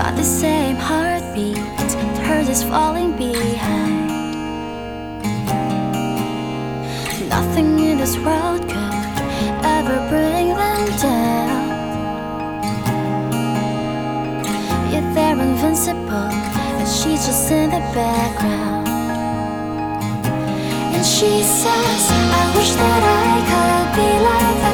Got the same heartbeat, hers is falling behind. Nothing in this world could ever bring them down. Yet they're invincible, and she's just in the background. And she says, I wish that I could be like that.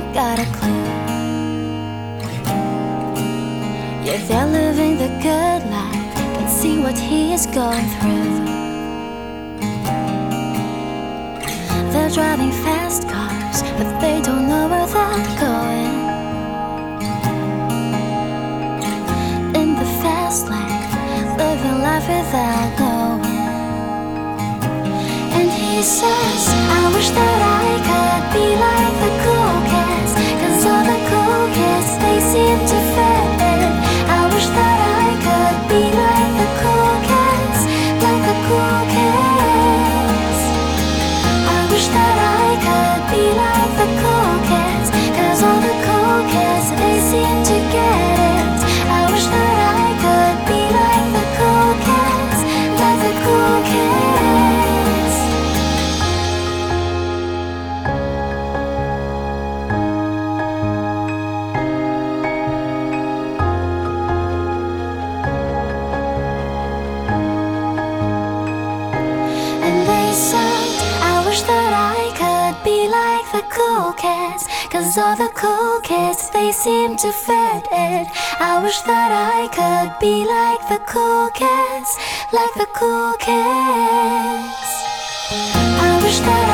Haven't got a clue. Yeah, they're living the good life, can see what he is going through. They're driving fast cars, but they don't know where they're going. In the fast lane, living life without knowing. And he says, I wish that I seem to Cause all the cool kids, they seem to fit it. I wish that I could be like the cool kids, like the cool kids. I wish that